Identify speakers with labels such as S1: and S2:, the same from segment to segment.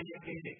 S1: and yet they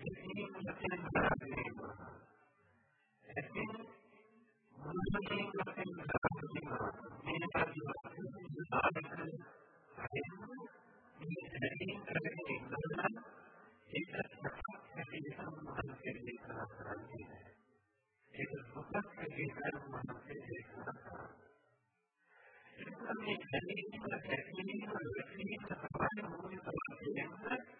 S1: इसलिए मुझसे डरा नहीं माना लेकिन मुझे मुझसे डरा नहीं माना मेरा जीवन सुधार कर ये ट्रेनिंग करके निकलना एक सफल प्रतिशत मन के लिए कहा कराती है एक सफल प्रतिशत मन के लिए कहा कराती है इसलिए ट्रेनिंग करके निकलना हमारे मूल समाज के अंदर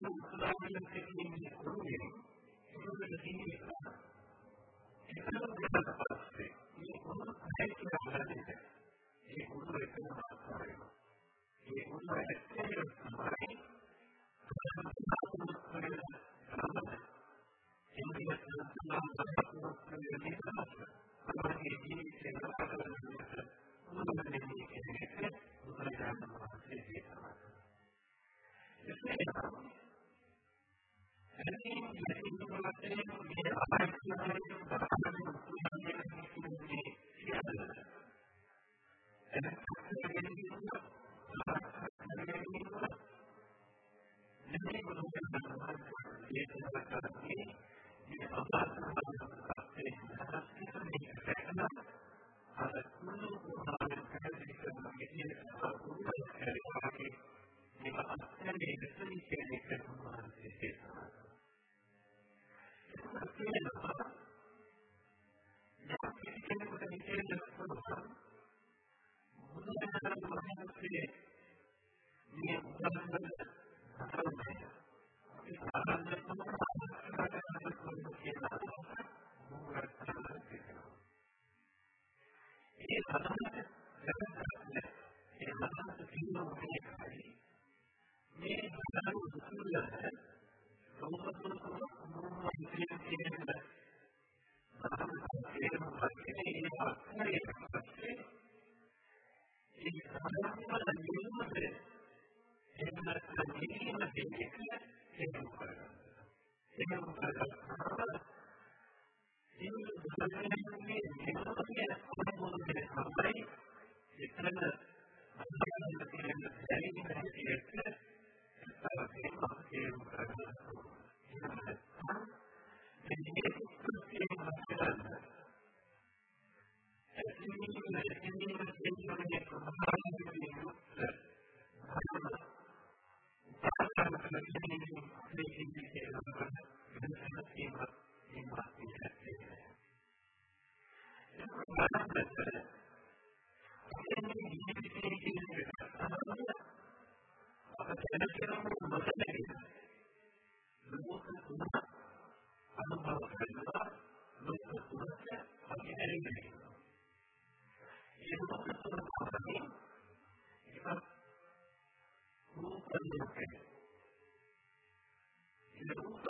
S1: Thank you. මනස දැනගන්න. ඒ මනස තියෙනවා කියන්නේ මේ මනස තුළ සම්පූර්ණ සම්පූර්ණ කියන කියන ඒක තමයි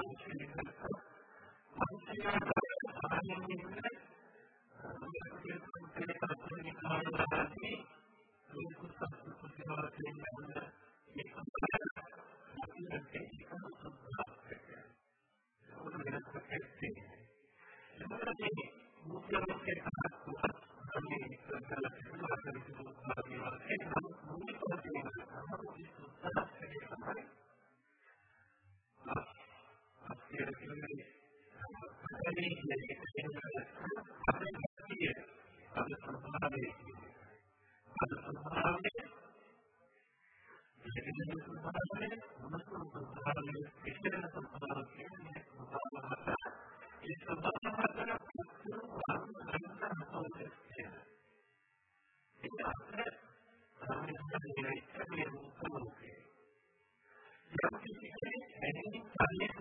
S1: ముఖ్యమైన Gracias.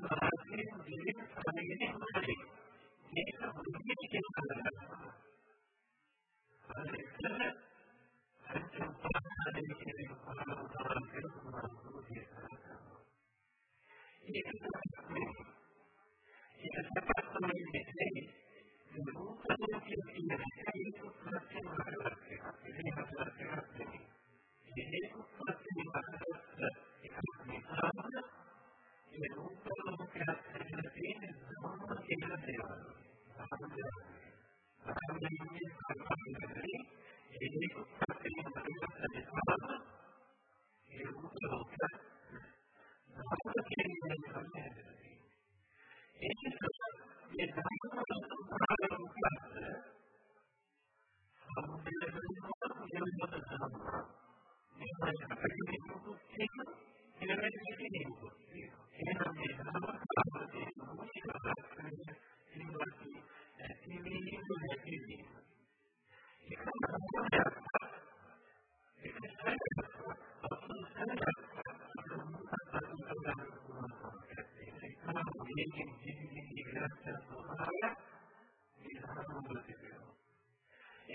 S1: it's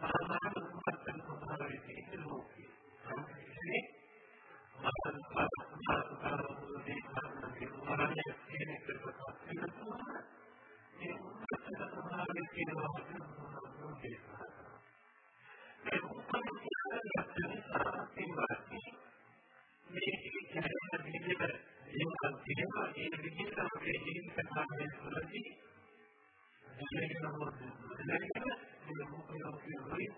S1: සාමාන්‍ය උපකරණ ප්‍රකාරයේ තියෙන ලෝකයේ සංකේතයේ මතන් පාරාපුරුදී සම්බන්ධයෙන් මොනවාද කියන එක ප්‍රකාශ ඒ උපකරණ ප්‍රකාරයේ තියෙන ලෝකයේ මේ විදිහට විදිහට ජීවත් වෙනවා ඒ විදිහට අපේ ජීවිත සම්බන්ධයෙන් සුරදී ජීවිතය නමුත් delle popolazioni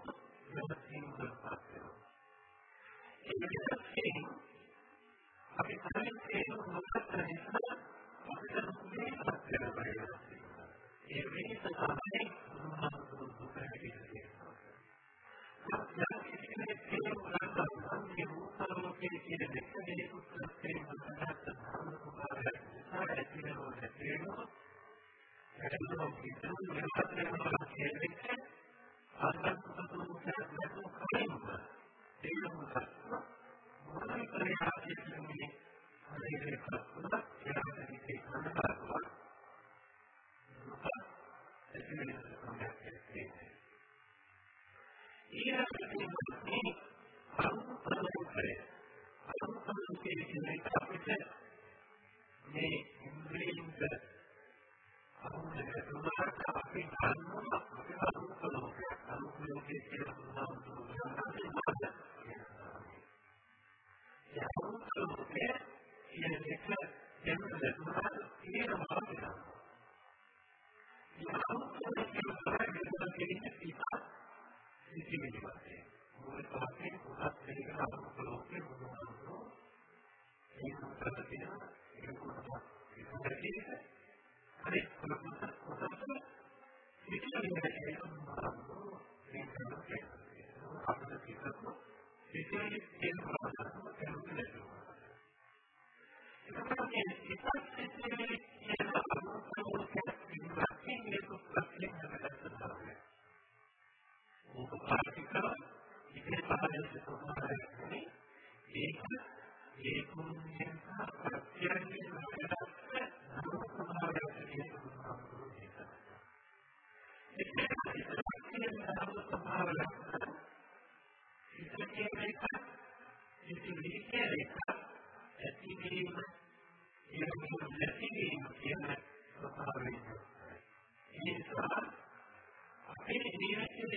S1: relative al patria. E perché praticamente erano attraversa potevano vivere per la relativa e vita da me non ha potuto percepire. Quindi anche se ne è una anche molto che chiede di essere tutto il tempo trattato da occupare la realtà e non è vero. Però non si trova la realtà මේ ඉන්ද්‍රියින්ද අනුගත තුමාට අපිට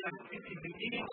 S1: activity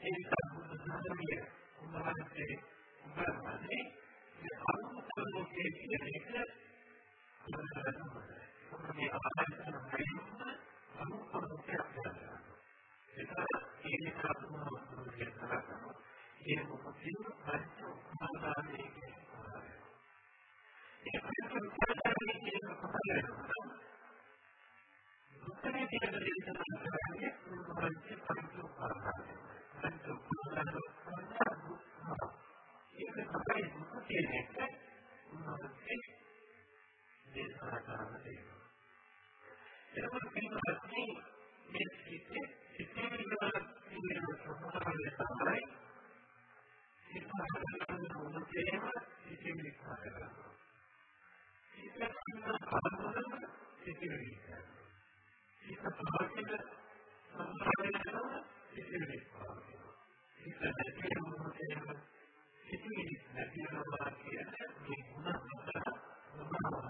S1: ඒ නිසා බුදුසසුනේ උඹලන්ට උඹලන්ට ඒක තමයි මුඛ්‍ය හේතුව. දේශනා කරන්න තියෙනවා. එතකොට පින්වත්නි මේ සිිතේ සිිතේ විවරණ කියන සම්බන්ධය තමයි සිතාකරන මොහොතේම සිිතේ විස්තර කරනවා. සිිතේ විස්තර සිත පහකට සම්බන්ධ කරන සිිතේ විස්තර සිත දැකීම මොහොතේම සිිතේ විස්තර කියන මේ මොහොතේ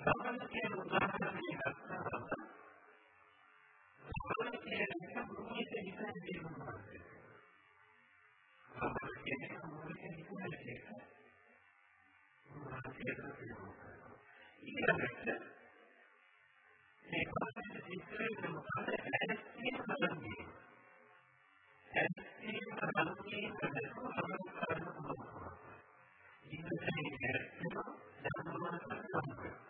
S1: සමාන කියන උදාහරණයක් ගත්තාම සමාන කියන එක මොකද කියලා කියනවා. සමාන කියන එක මොකද කියලා ඊළඟට මේ පාඩක සිස්ටම් එක මොකද ඇස්ටි කරන්නේ ඇස්ටි කරන්නේ කරන කරන ඉතින් ඒක තමයි ධර්මවත් කරන්නේ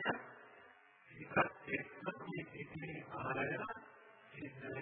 S1: நாராயணா சிந்தனை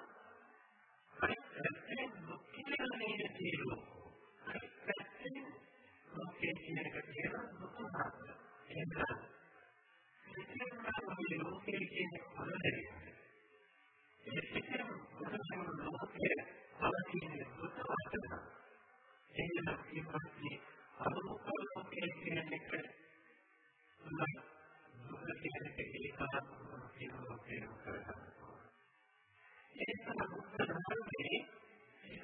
S1: කියලා මේක තේරුවා. අර පැත්තෙන් ඔකේ කියන එක කියලා මොකක්ද? එහෙනම් සිතින්ම මේ ලෝකයේ කියන පරදේ. ඒ සිතින් මොකක්ද ලෝකයේ අවතින දුක වටන. එහෙනම් ඉපස්සේ අනුකම්පාව ලෝකයේ කියන එක දුක කියන එක කියලා ඒක ලෝකයේ කරා. ඒක තමයි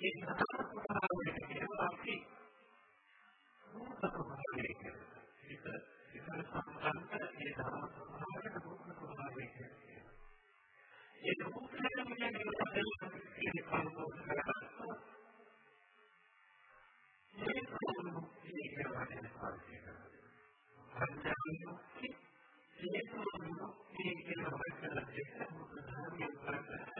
S1: ඒ සතරතාවයට කියනවා අපි මොකක්ද කියන්නේ? ඒක ඒක සම්බන්ධ ඒ ධර්ම සම්බන්ධයට මොකක්ද කියන්නේ? ඒක මොකක්ද කියන්නේ? ඒක කොහොමද කරන්නේ? ඒක කොහොමද කියන්නේ? ඒක කොහොමද කියන්නේ?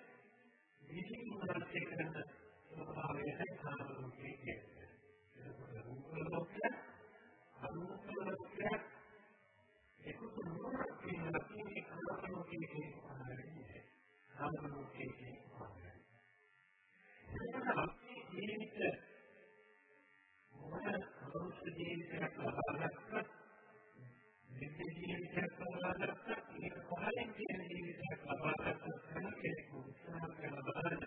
S1: Thank you.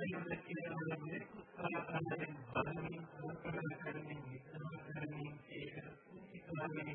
S1: ධර්මයක් නිසා භෞතික ප්‍රමාණයක් නිසා මොනවද ඒක දුරු කරන්නේ ඒක කරන්නේ සංකල්පනානේ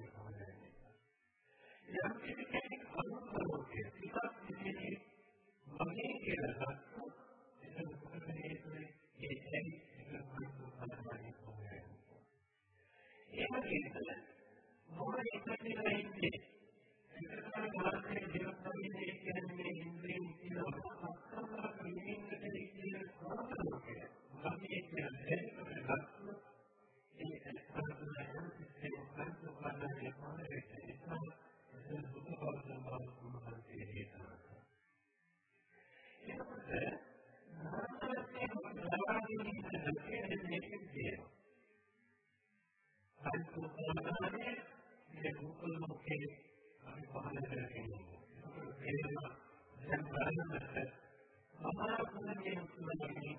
S1: ಸಂಬಂಧದಲ್ಲಿ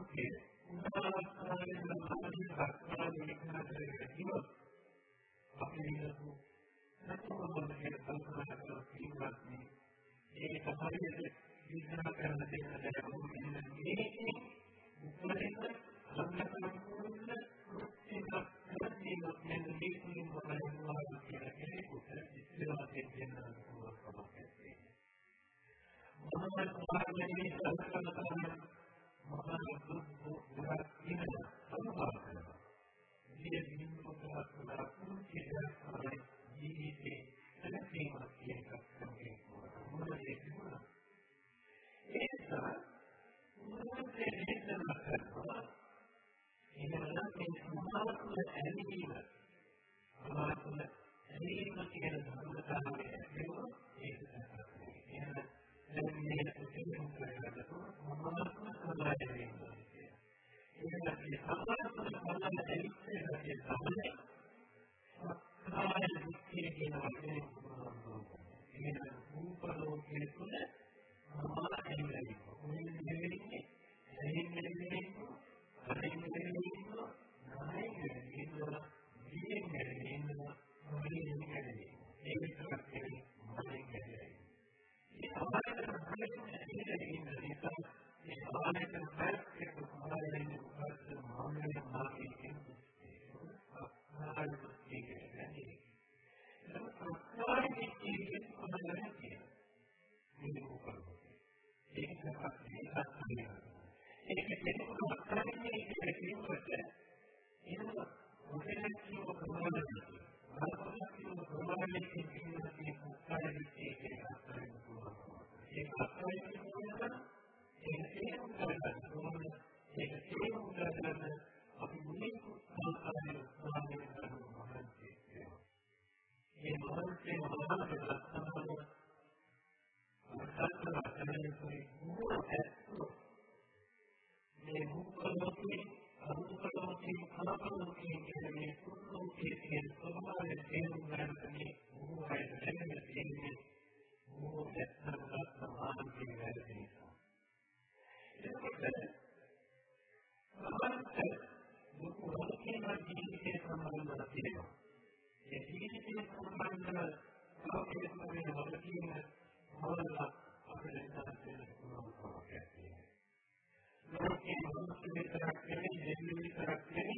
S1: Okay සමාන ඇලීම සමාන ඇලීම කියන සමානතාවය Amen. kullanımlarını halk eğitmenleri hazırlayın onlarla hazırlıklar üzerine kullanılmak ettiğini. Lakin Mısır'ın tarafları, Cemil'in tarafları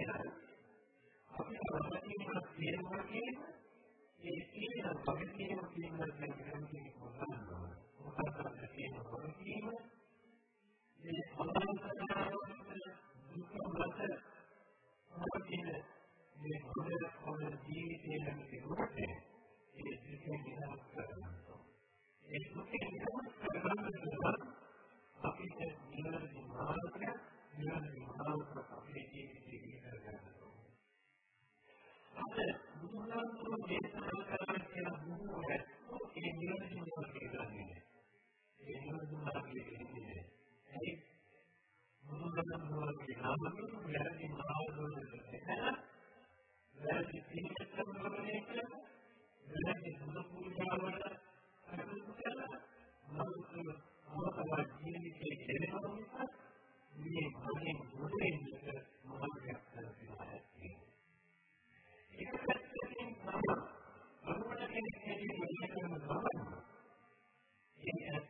S1: කියලා. අපි සමාජීයමක් කියනවා කියන්නේ ඒ කියන පරිච්ඡේදයක් කියනවා කියන්නේ කොහොමද? කියන පරිච්ඡේදය මේ සමාජීයතාවය දුක මත පවතින මේ පොදේ පොදේ ජීවිතයේ ලැබෙන ඒ දුක විනාශ කරනවා. ඒ දුක විනාශ කරනවා සාමයෙන් වැරදි මාර්ගවල දෙකලා වැරදි පිටකම් කරන්නේ කියලා වැරදි බුදු පූජාවට අනුකූලව මනුස්ස මොකක්වත් ජීවිතේ දෙනවා නිසා මේ භවයෙන් මුදෙන් මාර්ගයක් කරලා ඒක පැත්තකින් තමයි අනුමත කෙනෙක් කියන මොකක්ද කරනවා ඒ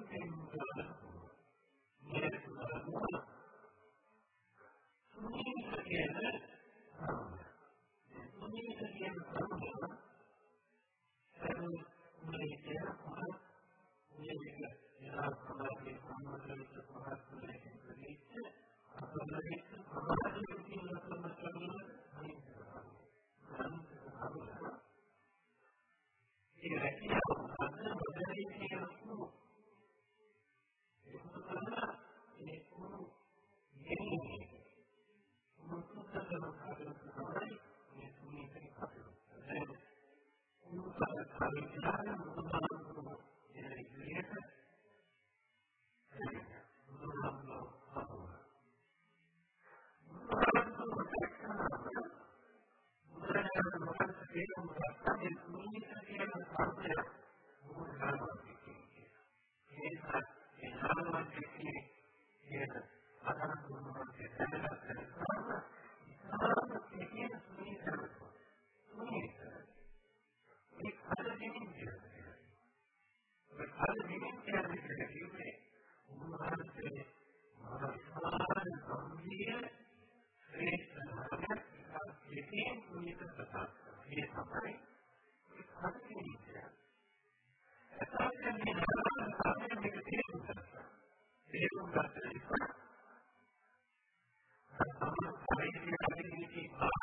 S1: Gracias.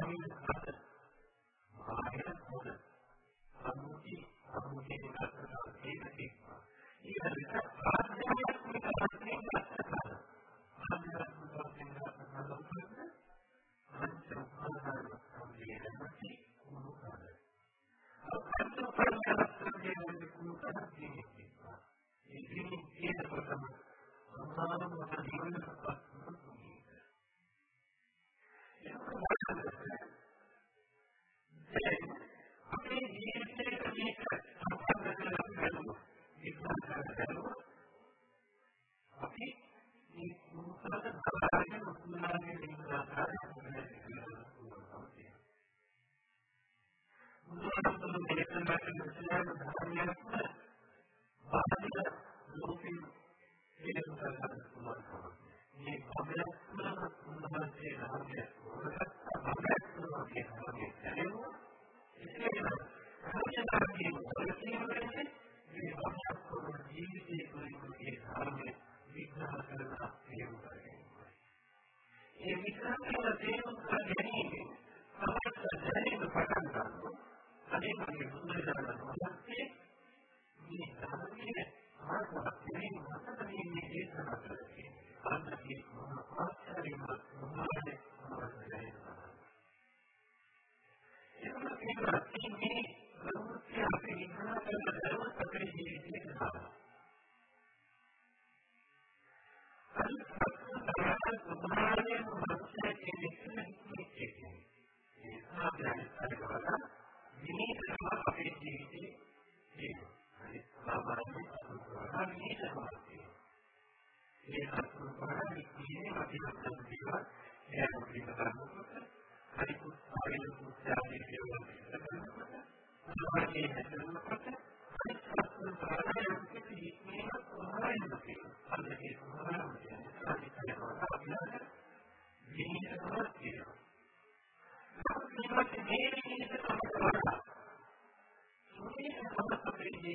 S1: community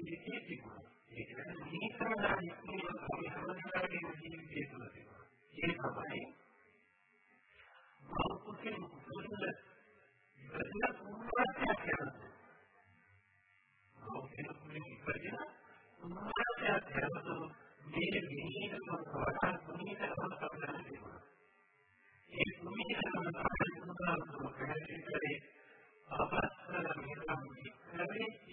S1: ජීවිතයේ තිබුණේ. ඒක තමයි නිතරම මේ අපේ සමාජයේ ජීවිතයේ තුල තියෙනවා. ඒක තමයි මානසික මුල ඉතින් උන්වහන්සේ කියනවා. මොකද මේ ඉපදින උන්වහන්සේ කියනවා මේ විනීතව වඩා විනීතව කරනවා. ඒ විනීතව කරනවා කියන්නේ අපස්සර මෙතන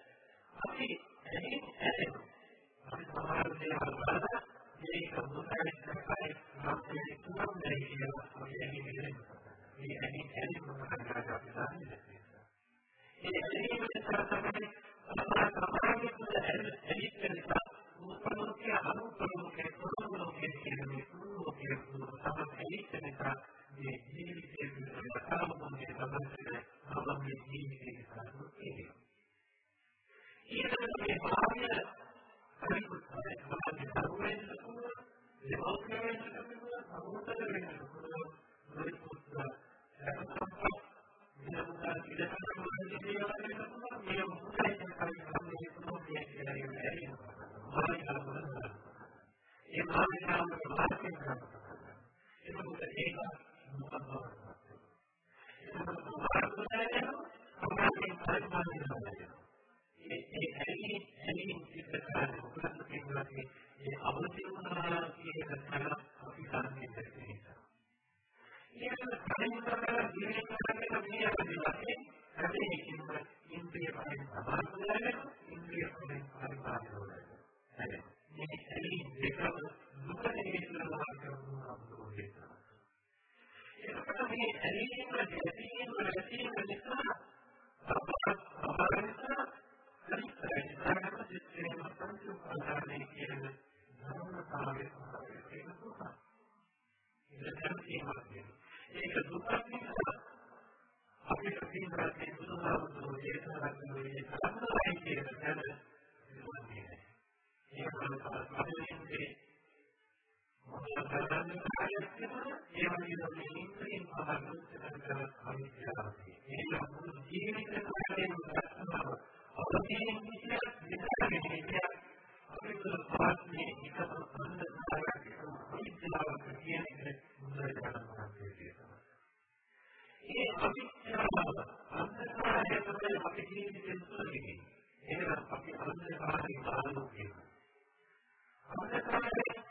S1: ධර්මතාවයක් තිබුණා ඒ වගේම මේ ඉන්ද්‍රියන් පහළ කරන අවිද්‍යාවයි. ඒ ලබන ජීවිත කාලයෙන් ගන්නවා. අපේ ජීවිතය විතරේ විතරයි. අපි තුල පාස්නේ එකම සම්බන්ධතාවයක් අවිද්‍යාවක් කියන එක මුලින්ම ඒ අවිද්‍යාව අන්තරාය තමයි අපේ ජීවිතේ තුලදී. එහෙනම් අපි අන්තරාය කාරණා කියනවා. අන්තරාය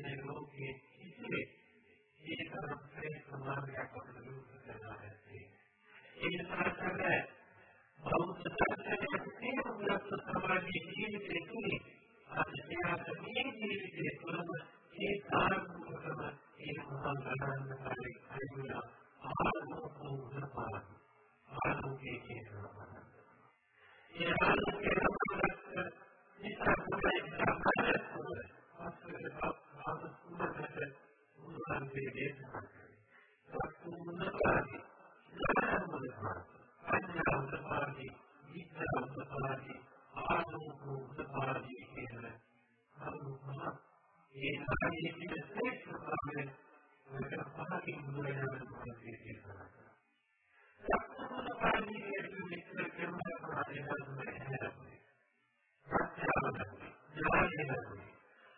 S1: මේ ලෝකයේ ඉතිරි ඒ තරම් ශ්‍රේෂ්ඨ මාර්ගයක් අපිට දුරු කරනවා ඇත්තේ. ඒ නිසා තමයි බෞද්ධ දර්ශනයේ තේරුම්ගත් සමාජයේ ජීවිතයේ තුලින් අධ්‍යාත්ම මේ ජීවිතයේ තුළම ඒ කාර්යකම ඒ මොහොත ගන්න කාලේ අයිතුලා ආරෝපෝ උදාපාර ආරෝපයේ කියනවා. ඒ ආරෝපයේ අපට නිසා තමයි සාකච්ඡා කරන්නේ. අපේ උන්වහන්සේ දේශනා කළේ. සත්තුන්නපාදී, ඥානමුදපාදී, අඥානමුදපාදී, විද්‍යාමුදපාදී, ආනෝමුදපාදී කියන අනුමහ ඒ ආයේ කියන ශ්‍රේෂ්ඨතාවය වෙන පහකින් බුදුරජාණන් වහන්සේ දේශනා කළා. සත්තුන්නපාදී කියන්නේ මෙච්චර කරනවා කියන්නේ ප්‍රත්‍යාවදන්නේ, ඥානදන්නේ, අවිද්‍යාවයි විද්‍යාවදන්නේ අන්තකාලීන ආලෝකෝපමාදී ආලෝකය.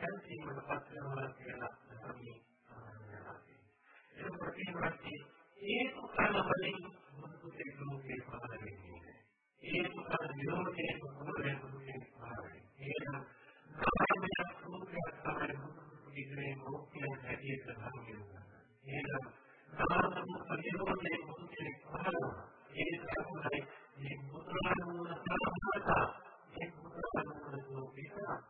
S1: ආලෝකයේ ලැබිච්ච සතරාන බුදුරජාණන් වහන්සේ මේ පුතරයන් ප්‍රසාරමාතා ඒ බුදු පුතා අහලේ කමෝකෝ ඊළඟට මොනවද කරන්නේ මේ පුතරයන් ප්‍රසාරමාතා ඒ වගේම ඒ හැන්සීමකට පත් වෙනවා කියලා තමයි ප්‍රතිපත්ති හේතු කල වලින් මුදුතේ ලෝකේ පහළ වෙන්නේ. හේතු කල විරෝධයේ මුදුතේ මුදුතේ පහළ වෙන්නේ. එහෙනම් කාමයක් රූපයක් තමයි ඉන්නේ මොකක්ද හැටියට හඳුන්වන්නේ. එහෙනම් කාම ප්‍රතිරෝධයේ මුදුතේ පහළ ඒ තමයි මේ මුද්‍රානුන සාමතා ඒ මුද්‍රානුන ලෝකේ ඒකේ කෙනෙක් ඉස්සත් සිටින තියෙන අනුකූලකේ විරෝධය අවබෝධ කරගැනීමේ මේ ඒ හැකියාව. මේ මුඛානුද කරනාරි. යක්ඛාරණී විපස්සති. සම්මනිය සුපාදිකා. සමස්තයතා ලෝකය ඒ කාලෝකවල සැලසීමට පත්වනවා කියන ධර්මය ඒක තේරුණා. ඒ සම්මේ නාලවන ප්‍රතිවිස්සේ දෙවන්නාට මේ ධර්ම කරුණාවෙන්නට යොමුයි කියලා කල්පනා කරනවා. ඒක තමයි කරුණාවෙන්නකොට මේ ධර්මයේ සමානී ජීවිතයේ තුලින් සම්පූර්ණ කරනවා. ඒක තමයි. ඉතින් මේ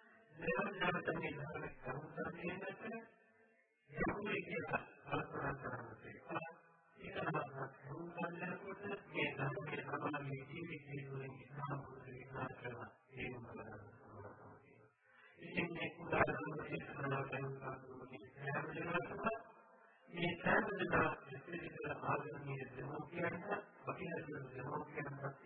S1: මේ සාධනා ඉතිරිකල ආගමීය දෙමෝක්‍යයන්ට අපිට දෙමෝක්‍යයන්ට